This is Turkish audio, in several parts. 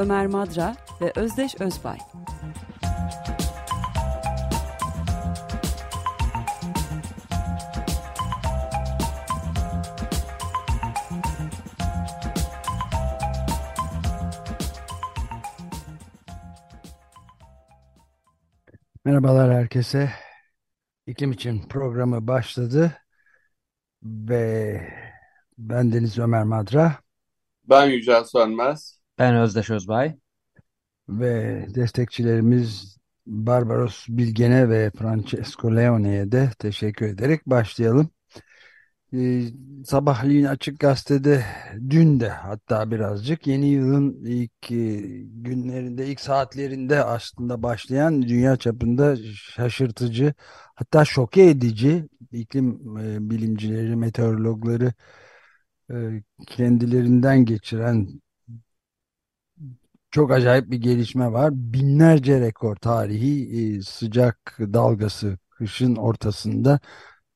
Ömer Madra ve Özdeş Özbay. Merhabalar herkese. İklim için programı başladı ve ben Deniz Ömer Madra Ben Yücel Sönmez. Ben Özdeş Özbay. ve destekçilerimiz Barbaros Bilgen'e ve Francesco Leone'ye de teşekkür ederek başlayalım. Ee, sabahleyin Açık Gazete'de dün de hatta birazcık yeni yılın ilk e, günlerinde, ilk saatlerinde aslında başlayan dünya çapında şaşırtıcı hatta şoke edici iklim e, bilimcileri, meteorologları e, kendilerinden geçiren çok acayip bir gelişme var. Binlerce rekor tarihi e, sıcak dalgası kışın ortasında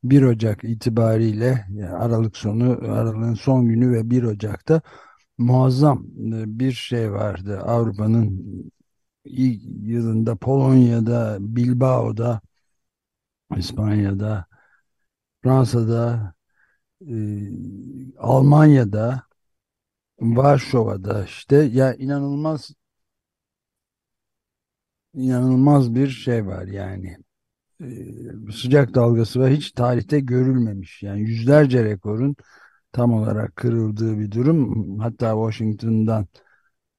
1 Ocak itibariyle yani Aralık sonu, Aralık'ın son günü ve 1 Ocak'ta muazzam e, bir şey vardı. Avrupa'nın ilk yılında Polonya'da, Bilbao'da, İspanya'da, Fransa'da, e, Almanya'da, Varşova'da işte ya inanılmaz inanılmaz bir şey var yani. Ee, sıcak dalgası ve hiç tarihte görülmemiş. Yani yüzlerce rekorun tam olarak kırıldığı bir durum. Hatta Washington'dan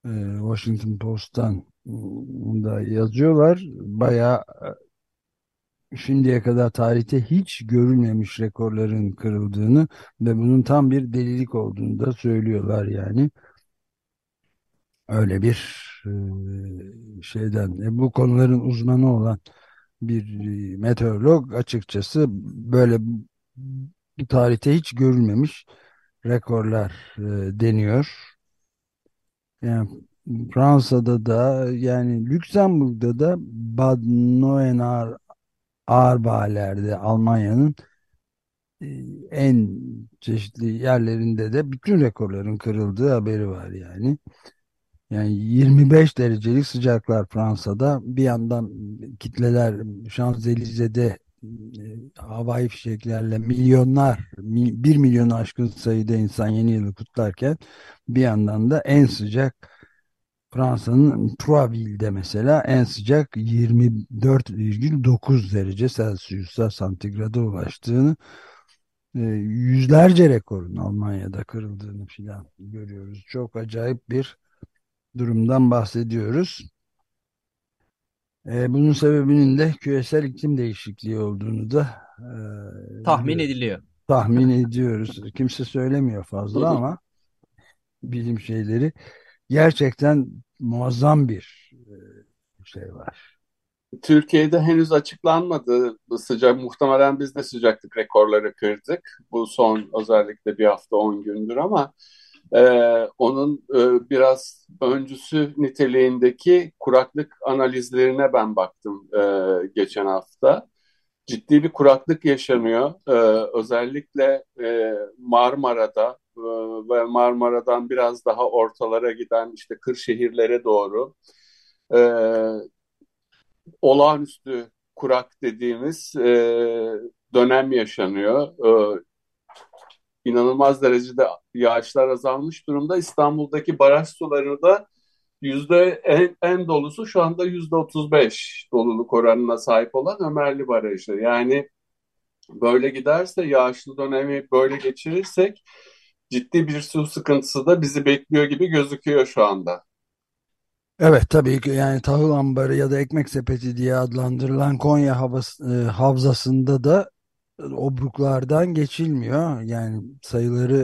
e, Washington Post'tan ıı, da yazıyorlar. Bayağı e, şimdiye kadar tarihte hiç görülmemiş rekorların kırıldığını ve bunun tam bir delilik olduğunu da söylüyorlar yani. Öyle bir e, şeyden e, bu konuların uzmanı olan bir e, meteorolog açıkçası böyle tarihte hiç görülmemiş rekorlar deniyor. Yani Fransa'da da yani Lüksemburg'da da Bad Neuenahr Ahrweiler'de Almanya'nın e, en çeşitli yerlerinde de bütün rekorların kırıldığı haberi var yani. Yani 25 derecelik sıcaklar Fransa'da. Bir yandan kitleler Şanzelize'de e, havai fişeklerle milyonlar, mi, 1 milyonu aşkın sayıda insan yeni yılı kutlarken bir yandan da en sıcak Fransa'nın Troisville'de mesela en sıcak 24,9 derece Celsius'a santigrada ulaştığını e, yüzlerce rekorun Almanya'da kırıldığını filan görüyoruz. Çok acayip bir durumdan bahsediyoruz. E, bunun sebebinin de küresel iklim değişikliği olduğunu da e, Tahmin ediliyor. tahmin ediyoruz. Kimse söylemiyor fazla ama bilim şeyleri gerçekten muazzam bir e, şey var. Türkiye'de henüz açıklanmadı bu sıcak. Muhtemelen biz de sıcaklık rekorları kırdık. Bu son özellikle bir hafta 10 gündür ama e, onun e, biraz öncüsü niteliğindeki kuraklık analizlerine ben baktım e, geçen hafta. Ciddi bir kuraklık yaşanıyor. E, özellikle e, Marmara'da ve Marmara'dan biraz daha ortalara giden işte Kırşehirlere doğru e, olağanüstü kurak dediğimiz e, dönem yaşanıyor. E, inanılmaz derecede yağışlar azalmış durumda. İstanbul'daki baraj suları da yüzde en, en dolusu şu anda yüzde 35 doluluk oranına sahip olan Ömerli Barajı. Yani böyle giderse yağışlı dönemi böyle geçirirsek ciddi bir su sıkıntısı da bizi bekliyor gibi gözüküyor şu anda. Evet tabii ki yani tahıl ambarı ya da ekmek sepeti diye adlandırılan Konya havası, e, havzasında da obruklardan geçilmiyor. Yani sayıları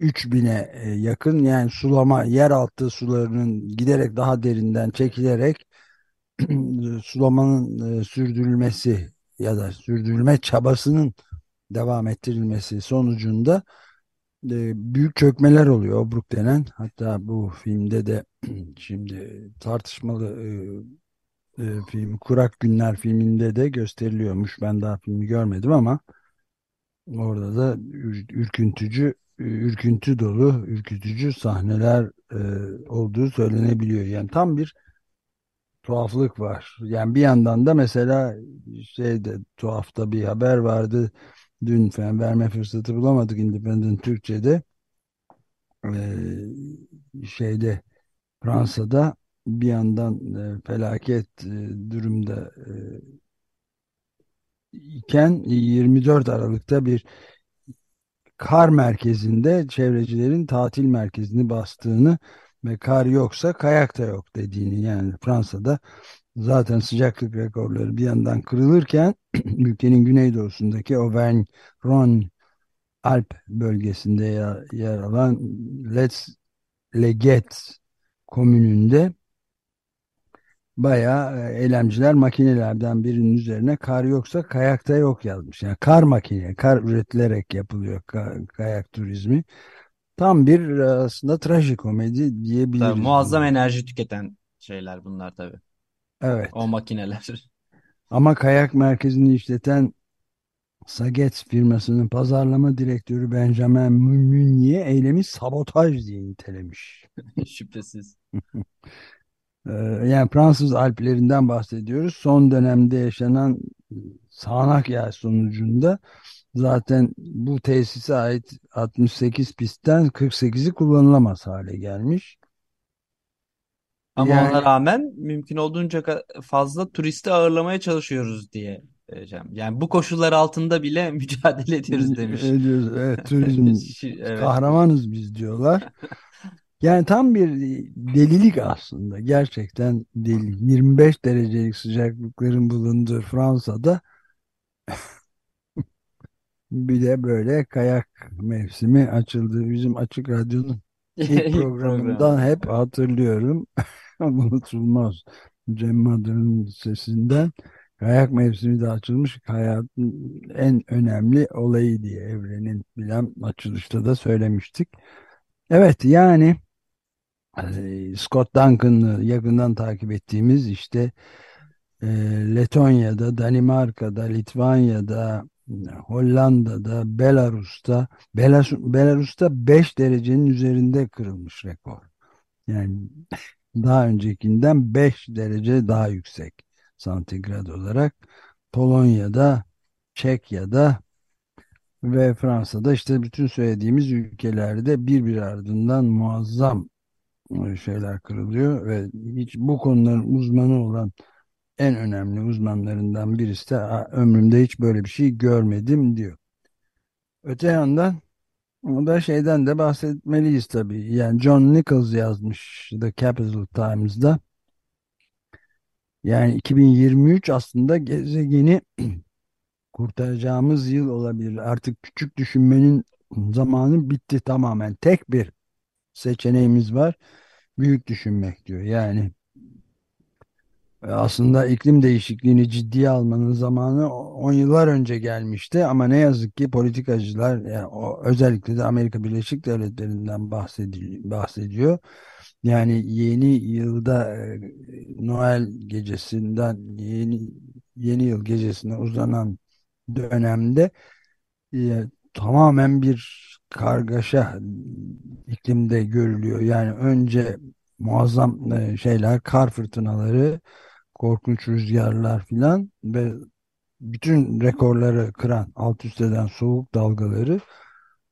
e, 3000'e e, yakın yani sulama yeraltı sularının giderek daha derinden çekilerek sulamanın e, sürdürülmesi ya da sürdürülme çabasının devam ettirilmesi sonucunda e, büyük çökmeler oluyor Obruk denen. Hatta bu filmde de şimdi tartışmalı e, e, film Kurak Günler filminde de gösteriliyormuş. Ben daha filmi görmedim ama orada da ür, ürküntücü ürküntü dolu, ürkütücü sahneler e, olduğu söylenebiliyor. Yani tam bir tuhaflık var. Yani bir yandan da mesela şeyde tuhafta bir haber vardı. Dün falan verme fırsatı bulamadık Independent Türkçe'de. Ee, şeyde Fransa'da bir yandan e, felaket e, durumda e, iken 24 Aralık'ta bir kar merkezinde çevrecilerin tatil merkezini bastığını ve kar yoksa kayak da yok dediğini yani Fransa'da zaten sıcaklık rekorları bir yandan kırılırken ülkenin güneydoğusundaki Auvergne-Rhône Alp bölgesinde yer, yer alan Let's Leget komününde bayağı e, eylemciler makinelerden birinin üzerine kar yoksa kayakta yok yazmış. Yani kar makine, kar üretilerek yapılıyor kayak turizmi. Tam bir e, aslında trajikomedi diyebiliriz. Tabii, muazzam enerji tüketen şeyler bunlar tabii. Evet. O makineler. Ama kayak merkezini işleten Saget firmasının pazarlama direktörü Benjamin Meunier eylemi sabotaj diye nitelemiş. Şüphesiz. Ee, yani Fransız Alplerinden bahsediyoruz. Son dönemde yaşanan sağanak yağış sonucunda zaten bu tesise ait 68 pistten 48'i kullanılamaz hale gelmiş. Ama Yani ona rağmen mümkün olduğunca fazla turisti ağırlamaya çalışıyoruz diye diyeceğim. Yani bu koşullar altında bile mücadele ediyoruz demiş. ediyoruz. Evet, turizm Evet. kahramanız biz diyorlar. Yani tam bir delilik aslında. Gerçekten deli. 25 derecelik sıcaklıkların bulunduğu Fransa'da bir de böyle kayak mevsimi açıldı. Bizim Açık Radyo'nun ilk programından programı. hep hatırlıyorum. Unutulmaz. Cem Madır'ın sesinden kayak mevsimi de açılmış. Hayatın en önemli olayı diye evrenin bilen açılışta da söylemiştik. Evet yani e, Scott Duncan'ı yakından takip ettiğimiz işte e, Letonya'da, Danimarka'da, Litvanya'da, Hollanda'da, Belarus'ta, Belarus, Belarus'ta 5 derecenin üzerinde kırılmış rekor. Yani daha öncekinden 5 derece daha yüksek santigrat olarak. Polonya'da, Çekya'da ve Fransa'da işte bütün söylediğimiz ülkelerde bir ardından muazzam şeyler kırılıyor ve hiç bu konuların uzmanı olan en önemli uzmanlarından birisi de ömrümde hiç böyle bir şey görmedim diyor. Öte yandan o da şeyden de bahsetmeliyiz tabii. Yani John Nichols yazmış The Capital Times'da. Yani 2023 aslında gezegeni kurtaracağımız yıl olabilir. Artık küçük düşünmenin zamanı bitti tamamen. Tek bir seçeneğimiz var. Büyük düşünmek diyor. Yani aslında iklim değişikliğini ciddiye almanın zamanı 10 yıllar önce gelmişti ama ne yazık ki politikacılar yani o, özellikle de Amerika Birleşik Devletleri'nden bahsediyor. Yani yeni yılda e, Noel gecesinden yeni yeni yıl gecesine uzanan dönemde e, tamamen bir kargaşa iklimde görülüyor. Yani önce muazzam e, şeyler, kar fırtınaları, korkunç rüzgarlar filan ve bütün rekorları kıran, alt üst eden soğuk dalgaları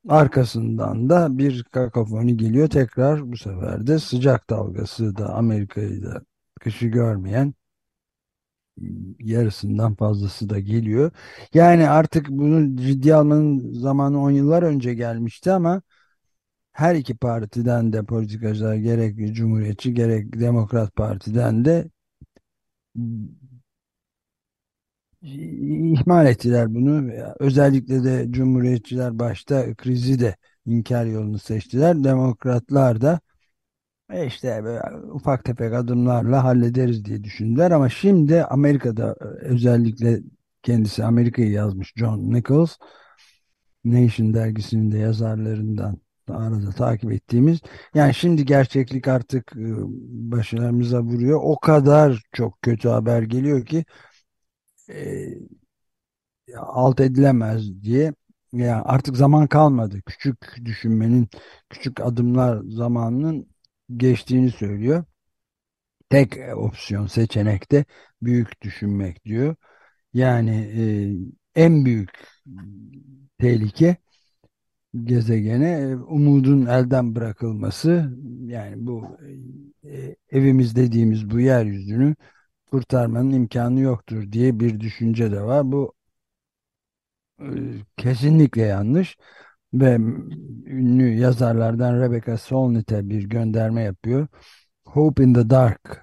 arkasından da bir kakafoni geliyor. Tekrar bu sefer de sıcak dalgası da Amerika'yı da kışı görmeyen yarısından fazlası da geliyor. Yani artık bunu ciddi almanın zamanı 10 yıllar önce gelmişti ama her iki partiden de politikacılar gerek Cumhuriyetçi gerek Demokrat Parti'den de ihmal ettiler bunu. Özellikle de Cumhuriyetçiler başta krizi de inkar yolunu seçtiler. Demokratlar da E işte ufak tefek adımlarla hallederiz diye düşündüler ama şimdi Amerika'da özellikle kendisi Amerika'yı yazmış John Nichols Nation dergisinin de yazarlarından arada takip ettiğimiz yani şimdi gerçeklik artık e, başlarımıza vuruyor. O kadar çok kötü haber geliyor ki e, alt edilemez diye yani artık zaman kalmadı. Küçük düşünmenin küçük adımlar zamanının geçtiğini söylüyor. Tek opsiyon seçenekte büyük düşünmek diyor. Yani e, en büyük tehlike gezegene e, umudun elden bırakılması yani bu e, evimiz dediğimiz bu yeryüzünü kurtarmanın imkanı yoktur diye bir düşünce de var. Bu e, kesinlikle yanlış ve ünlü yazarlardan Rebecca Solnit'e bir gönderme yapıyor. Hope in the Dark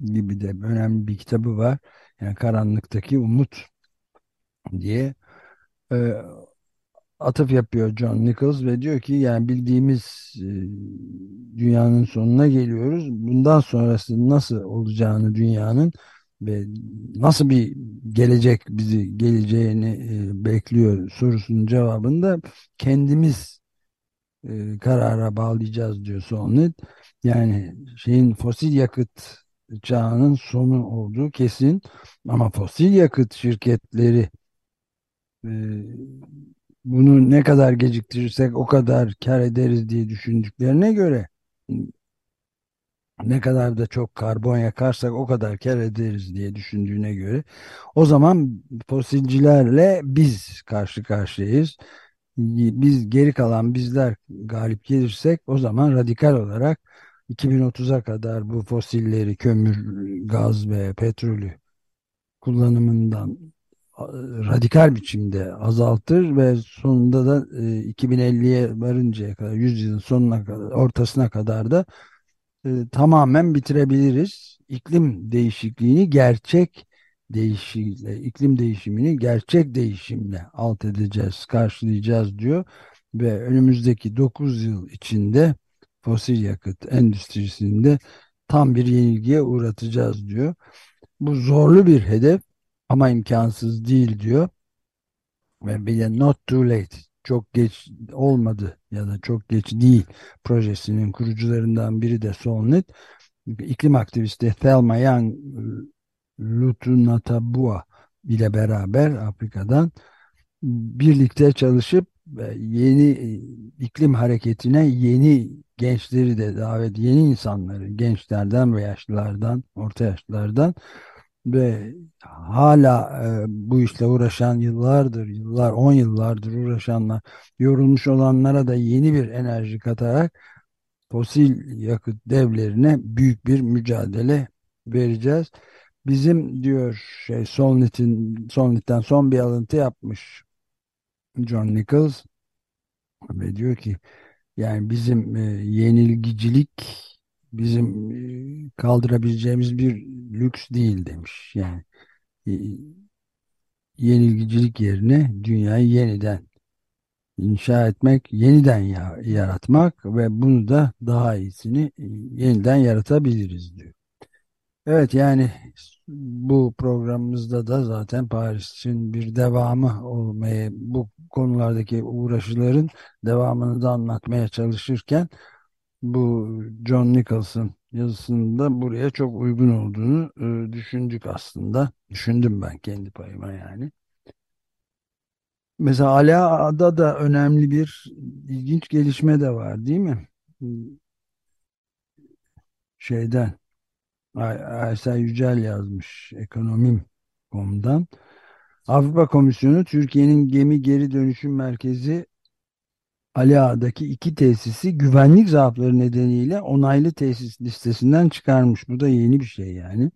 gibi de önemli bir kitabı var. Yani karanlıktaki umut diye atıf yapıyor John Nichols ve diyor ki yani bildiğimiz e, dünyanın sonuna geliyoruz. Bundan sonrası nasıl olacağını dünyanın ve nasıl bir gelecek bizi geleceğini e, bekliyor sorusunun cevabını da kendimiz e, karara bağlayacağız diyor Sonnet. Yani şeyin fosil yakıt çağının sonu olduğu kesin ama fosil yakıt şirketleri e, bunu ne kadar geciktirirsek o kadar kar ederiz diye düşündüklerine göre ne kadar da çok karbon yakarsak o kadar kar ederiz diye düşündüğüne göre o zaman fosilcilerle biz karşı karşıyayız. Biz geri kalan bizler galip gelirsek o zaman radikal olarak 2030'a kadar bu fosilleri kömür, gaz ve petrolü kullanımından radikal biçimde azaltır ve sonunda da e, 2050'ye varıncaya kadar 100 yılın sonuna kadar ortasına kadar da e, tamamen bitirebiliriz. İklim değişikliğini gerçek değişikle iklim değişimini gerçek değişimle alt edeceğiz, karşılayacağız diyor ve önümüzdeki 9 yıl içinde fosil yakıt endüstrisinde tam bir yenilgiye uğratacağız diyor. Bu zorlu bir hedef ama imkansız değil diyor. Ve bir de not too late çok geç olmadı ya da çok geç değil projesinin kurucularından biri de Solnit. İklim aktivisti Thelma Young Lutunatabua ile beraber Afrika'dan birlikte çalışıp yeni iklim hareketine yeni gençleri de davet yeni insanları gençlerden ve yaşlılardan orta yaşlılardan ve hala e, bu işle uğraşan yıllardır, yıllar, on yıllardır uğraşanlar, yorulmuş olanlara da yeni bir enerji katarak fosil yakıt devlerine büyük bir mücadele vereceğiz. Bizim diyor şey Solnit'in Solnit'ten son bir alıntı yapmış John Nichols ve diyor ki yani bizim e, yenilgicilik bizim e, kaldırabileceğimiz bir lüks değil demiş. Yani e, yenilgicilik yerine dünyayı yeniden inşa etmek, yeniden yaratmak ve bunu da daha iyisini e, yeniden yaratabiliriz diyor. Evet yani bu programımızda da zaten Paris'in bir devamı olmaya bu konulardaki uğraşıların devamını da anlatmaya çalışırken bu John Nicholson yazısında buraya çok uygun olduğunu e, düşündük aslında. Düşündüm ben kendi payıma yani. Mesela Ala'da da önemli bir ilginç gelişme de var değil mi? Şeyden Aysel Yücel yazmış ekonomim.com'dan. Avrupa Komisyonu Türkiye'nin gemi geri dönüşüm merkezi Ali Ağa'daki iki tesisi güvenlik zaafları nedeniyle onaylı tesis listesinden çıkarmış. Bu da yeni bir şey yani.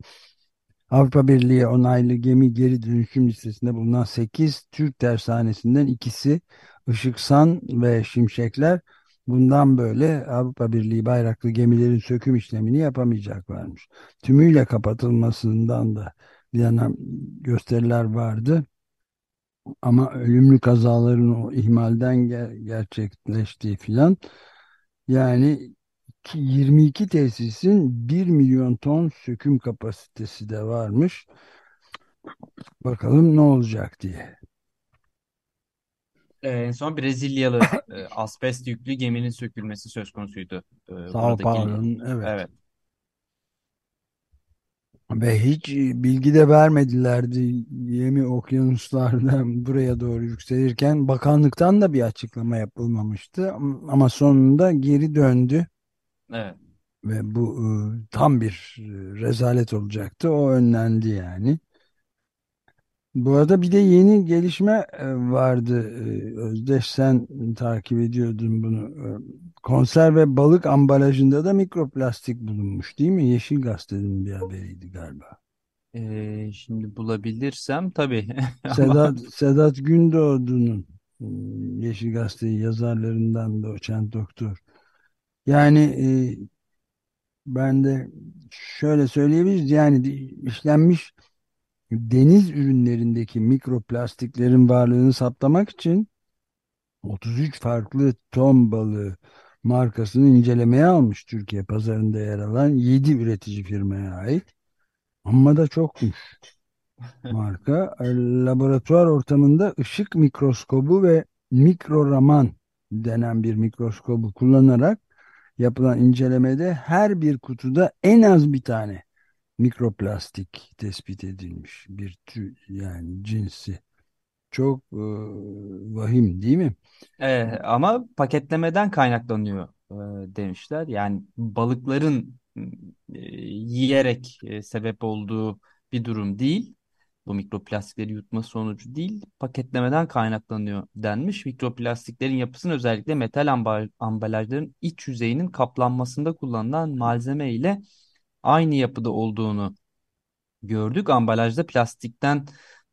Avrupa Birliği onaylı gemi geri dönüşüm listesinde bulunan 8 Türk tersanesinden ikisi Işıksan ve Şimşekler bundan böyle Avrupa Birliği bayraklı gemilerin söküm işlemini yapamayacaklarmış. Tümüyle kapatılmasından da bir yana gösteriler vardı. Ama ölümlü kazaların o ihmalden ger gerçekleştiği filan yani 22 tesisin 1 milyon ton söküm kapasitesi de varmış. Bakalım ne olacak diye. Ee, en son Brezilyalı e, asbest yüklü geminin sökülmesi söz konusuydu. Ee, Sao Paulo'nun evet. evet. Ve hiç bilgi de vermedilerdi yemi okyanuslardan buraya doğru yükselirken bakanlıktan da bir açıklama yapılmamıştı ama sonunda geri döndü Evet. ve bu e, tam bir e, rezalet olacaktı o önlendi yani. Bu arada bir de yeni gelişme e, vardı E, Özdeş sen takip ediyordun bunu E, konserve balık ambalajında da mikroplastik bulunmuş değil mi? Yeşil Gazete'nin bir haberiydi galiba. Ee, şimdi bulabilirsem tabii Sedat, Sedat Gündoğdu'nun hmm, Yeşil Gazete'yi yazarlarından doçent doktor. Yani e, ben de şöyle söyleyebiliriz yani işlenmiş deniz ürünlerindeki mikroplastiklerin varlığını saptamak için 33 farklı ton balığı markasını incelemeye almış Türkiye pazarında yer alan 7 üretici firmaya ait. Amma da çokmuş. marka laboratuvar ortamında ışık mikroskobu ve mikroraman denen bir mikroskobu kullanarak yapılan incelemede her bir kutuda en az bir tane mikroplastik tespit edilmiş bir tür yani cinsi. Çok e, vahim değil mi? Ee, ama paketlemeden kaynaklanıyor e, demişler. Yani balıkların e, yiyerek e, sebep olduğu bir durum değil. Bu mikroplastikleri yutma sonucu değil, paketlemeden kaynaklanıyor denmiş. Mikroplastiklerin yapısının özellikle metal amba- ambalajların iç yüzeyinin kaplanmasında kullanılan malzeme ile aynı yapıda olduğunu gördük. Ambalajda plastikten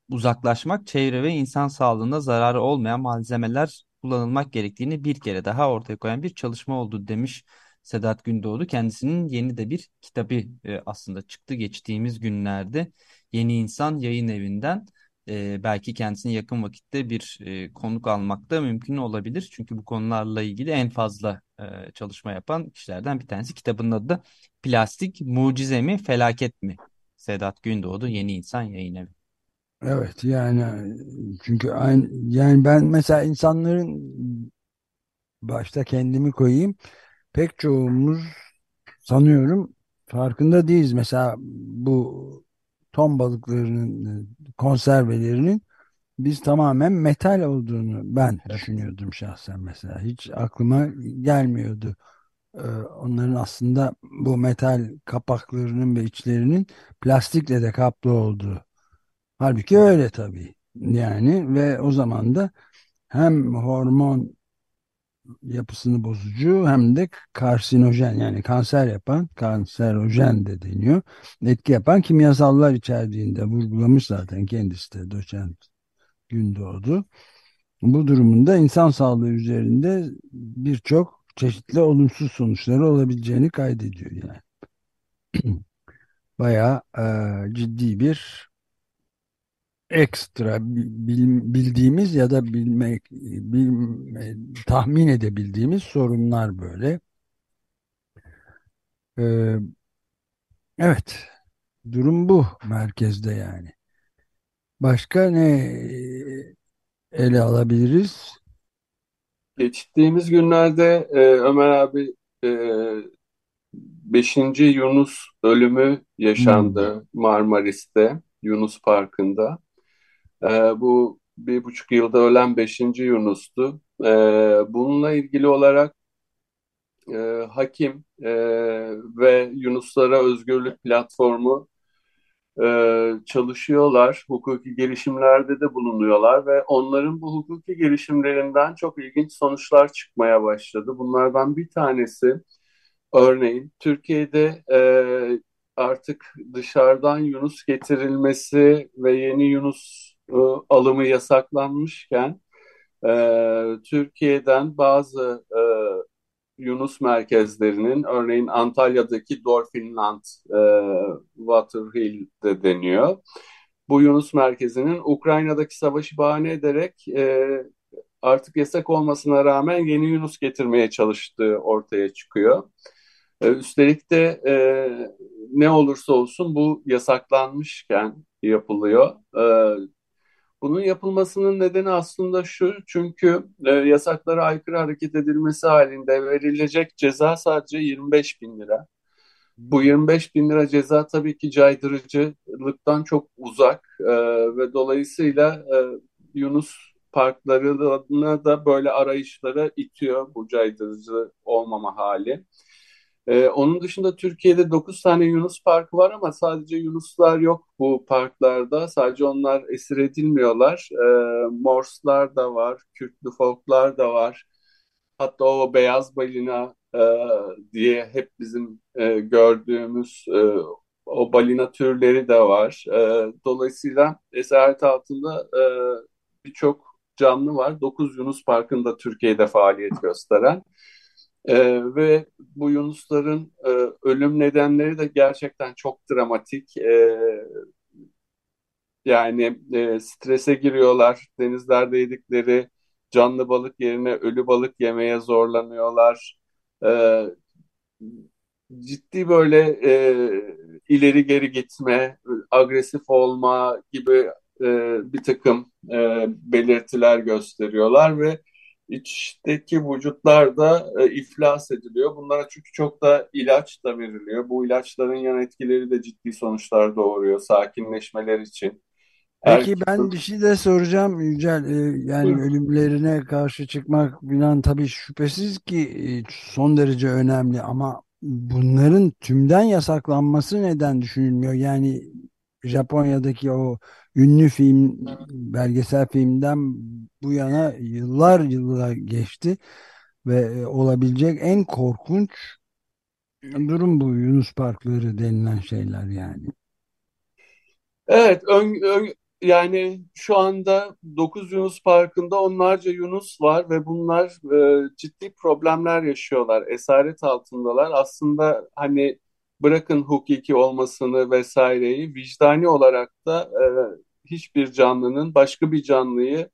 uzaklaşmak, çevre ve insan sağlığına zararı olmayan malzemeler kullanılmak gerektiğini bir kere daha ortaya koyan bir çalışma oldu demiş Sedat Gündoğdu. Kendisinin yeni de bir kitabı e, aslında çıktı geçtiğimiz günlerde. Yeni İnsan Yayın Evi'nden. E, belki kendisine yakın vakitte bir e, konuk almak da mümkün olabilir. Çünkü bu konularla ilgili en fazla e, çalışma yapan kişilerden bir tanesi. Kitabının adı da Plastik Mucize mi Felaket mi? Sedat Gündoğdu Yeni İnsan Yayın Evi. Evet yani çünkü aynı, yani ben mesela insanların başta kendimi koyayım pek çoğumuz sanıyorum farkında değiliz. Mesela bu ton balıklarının konservelerinin biz tamamen metal olduğunu ben Evet. düşünüyordum şahsen mesela. Hiç aklıma gelmiyordu. Ee, onların aslında bu metal kapaklarının ve içlerinin plastikle de kaplı olduğu. Halbuki öyle tabii. Yani ve o zaman da hem hormon yapısını bozucu hem de karsinojen yani kanser yapan kanserojen de deniyor. Etki yapan kimyasallar içerdiğinde vurgulamış zaten kendisi de doçent Gündoğdu. Bu durumunda insan sağlığı üzerinde birçok çeşitli olumsuz sonuçları olabileceğini kaydediyor yani. Bayağı e, ciddi bir ekstra bil- bildiğimiz ya da bilmek bilme, tahmin edebildiğimiz sorunlar böyle. Ee, evet, durum bu merkezde yani. Başka ne ele alabiliriz? Geçtiğimiz günlerde e, Ömer abi e, 5. Yunus ölümü Hmm. yaşandı Marmaris'te, Yunus Parkı'nda. E, bu bir buçuk yılda ölen 5. Yunus'tu. E, bununla ilgili olarak e, hakim e, ve Yunuslara Özgürlük Platformu e, çalışıyorlar. Hukuki gelişimlerde de bulunuyorlar ve onların bu hukuki gelişimlerinden çok ilginç sonuçlar çıkmaya başladı. Bunlardan bir tanesi örneğin Türkiye'de e, artık dışarıdan Yunus getirilmesi ve yeni Yunus alımı yasaklanmışken e, Türkiye'den bazı e, Yunus merkezlerinin örneğin Antalya'daki Dorfinland e, Waterhill de deniyor. Bu Yunus merkezinin Ukrayna'daki savaşı bahane ederek e, artık yasak olmasına rağmen yeni Yunus getirmeye çalıştığı ortaya çıkıyor. E, üstelik de e, ne olursa olsun bu yasaklanmışken yapılıyor. E, bunun yapılmasının nedeni aslında şu, çünkü e, yasaklara aykırı hareket edilmesi halinde verilecek ceza sadece 25 bin lira. Bu 25 bin lira ceza tabii ki caydırıcılıktan çok uzak e, ve dolayısıyla e, Yunus parklarına da böyle arayışlara itiyor bu caydırıcı olmama hali. Ee, onun dışında Türkiye'de 9 tane Yunus Parkı var ama sadece Yunuslar yok bu parklarda. Sadece onlar esir edilmiyorlar. Ee, Morslar da var, Kürtlü folklar da var. Hatta o beyaz balina e, diye hep bizim e, gördüğümüz e, o balina türleri de var. E, dolayısıyla esaret altında e, birçok canlı var. 9 Yunus Parkı'nda Türkiye'de faaliyet gösteren. Ee, ve bu yunusların e, ölüm nedenleri de gerçekten çok dramatik. Ee, yani e, strese giriyorlar, denizlerde yedikleri canlı balık yerine ölü balık yemeye zorlanıyorlar. Ee, ciddi böyle e, ileri geri gitme, agresif olma gibi e, bir takım e, belirtiler gösteriyorlar ve içteki vücutlar da e, iflas ediliyor. Bunlara çünkü çok da ilaç da veriliyor. Bu ilaçların yan etkileri de ciddi sonuçlar doğuruyor sakinleşmeler için. Peki ben bir şey de soracağım Yücel. Ee, yani Buyurun. ölümlerine karşı çıkmak bilen tabii şüphesiz ki e, son derece önemli ama bunların tümden yasaklanması neden düşünülmüyor? Yani Japonya'daki o ünlü film, belgesel filmden bu yana yıllar yıllar geçti ve e, olabilecek en korkunç durum bu Yunus Parkları denilen şeyler yani. Evet, ön, ön, yani şu anda 9 Yunus Parkı'nda onlarca Yunus var ve bunlar e, ciddi problemler yaşıyorlar. Esaret altındalar. Aslında hani bırakın hukuki olmasını vesaireyi vicdani olarak da e, hiçbir canlının başka bir canlıyı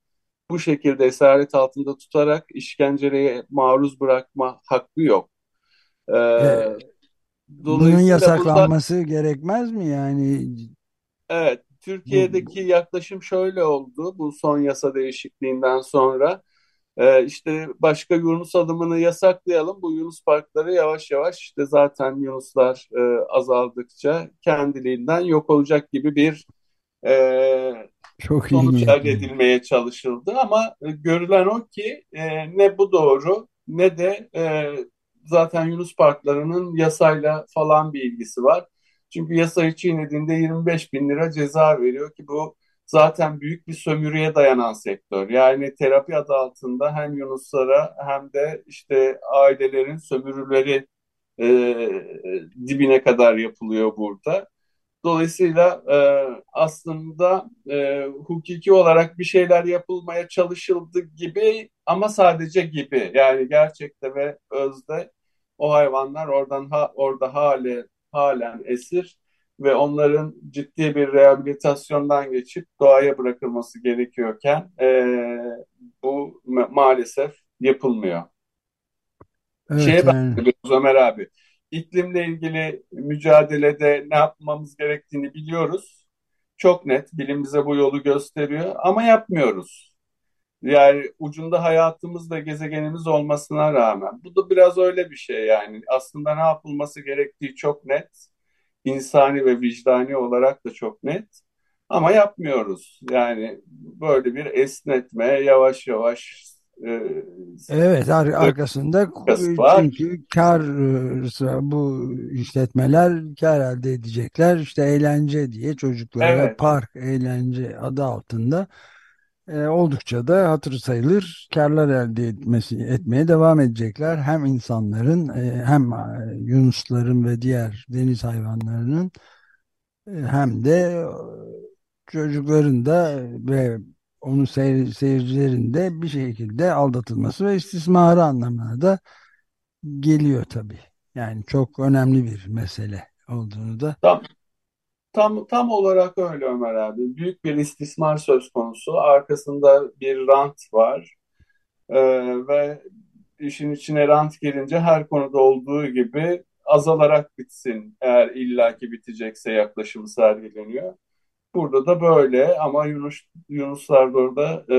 bu şekilde esaret altında tutarak işkenceleye maruz bırakma hakkı yok. E, bunun yasaklanması burada, gerekmez mi yani? Evet, Türkiye'deki yaklaşım şöyle oldu bu son yasa değişikliğinden sonra. Ee, işte başka Yunus adımını yasaklayalım. Bu Yunus parkları yavaş yavaş işte zaten Yunuslar e, azaldıkça kendiliğinden yok olacak gibi bir e, Çok sonuç elde edilmeye çalışıldı. Ama e, görülen o ki e, ne bu doğru ne de e, zaten Yunus parklarının yasayla falan bir ilgisi var. Çünkü yasayı çiğnediğinde 25 bin lira ceza veriyor ki bu zaten büyük bir sömürüye dayanan sektör. Yani terapi adı altında hem Yunuslara hem de işte ailelerin sömürüleri e, dibine kadar yapılıyor burada. Dolayısıyla e, aslında e, hukuki olarak bir şeyler yapılmaya çalışıldı gibi ama sadece gibi. Yani gerçekte ve özde o hayvanlar oradan ha, orada hale halen esir ve onların ciddi bir rehabilitasyondan geçip doğaya bırakılması gerekiyorken e, bu ma maalesef yapılmıyor. Evet, Şeye yani. Ömer abi, iklimle ilgili mücadelede ne yapmamız gerektiğini biliyoruz. Çok net, bilim bize bu yolu gösteriyor ama yapmıyoruz. Yani ucunda hayatımız da gezegenimiz olmasına rağmen. Bu da biraz öyle bir şey yani. Aslında ne yapılması gerektiği çok net insani ve vicdani olarak da çok net. Ama yapmıyoruz. Yani böyle bir esnetme yavaş yavaş e, Evet ar arkasında çünkü kar e, bu işletmeler kar elde edecekler işte eğlence diye çocuklara evet. park eğlence adı altında e, oldukça da hatırı sayılır karlar elde etmesi etmeye devam edecekler. Hem insanların e, hem e, yunusların ve diğer deniz hayvanlarının e, hem de e, çocukların da ve onu seyir, seyircilerin de bir şekilde aldatılması ve istismarı anlamına da geliyor tabii. Yani çok önemli bir mesele olduğunu da Tamam. Tam tam olarak öyle Ömer abi. Büyük bir istismar söz konusu. Arkasında bir rant var. Ee, ve işin içine rant gelince her konuda olduğu gibi azalarak bitsin eğer illaki bitecekse yaklaşımı sergileniyor. Burada da böyle ama Yunus, Yunuslar da orada e,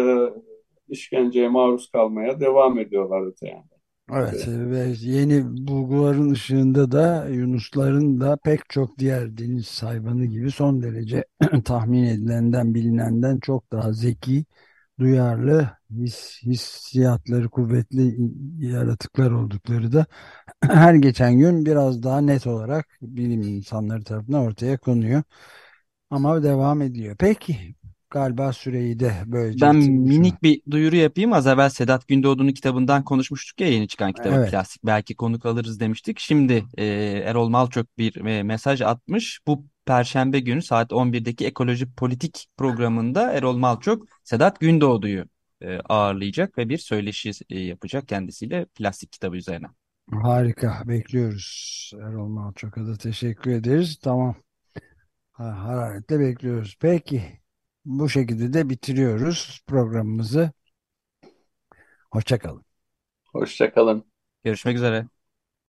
işkenceye maruz kalmaya devam ediyorlar öte yandan. Evet ve yeni bulguların ışığında da Yunusların da pek çok diğer deniz hayvanı gibi son derece tahmin edilenden bilinenden çok daha zeki, duyarlı, his, hissiyatları kuvvetli yaratıklar oldukları da her geçen gün biraz daha net olarak bilim insanları tarafından ortaya konuyor. Ama devam ediyor. Peki galiba süreyi de böylece Ben minik bir duyuru yapayım. Az evvel Sedat Gündoğdu'nun kitabından konuşmuştuk ya yeni çıkan kitabı Evet. Plastik. Belki konuk alırız demiştik. Şimdi e, Erol Malçok bir e, mesaj atmış. Bu Perşembe günü saat 11'deki Ekoloji Politik programında Erol Malçok Sedat Gündoğdu'yu e, ağırlayacak ve bir söyleşi e, yapacak kendisiyle plastik kitabı üzerine. Harika. Bekliyoruz. Erol Malçok'a da teşekkür ederiz. Tamam. Ha- Hararetle bekliyoruz. Peki. Bu şekilde de bitiriyoruz programımızı. Hoşça kalın. Hoşçakalın. Görüşmek üzere.